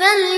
فال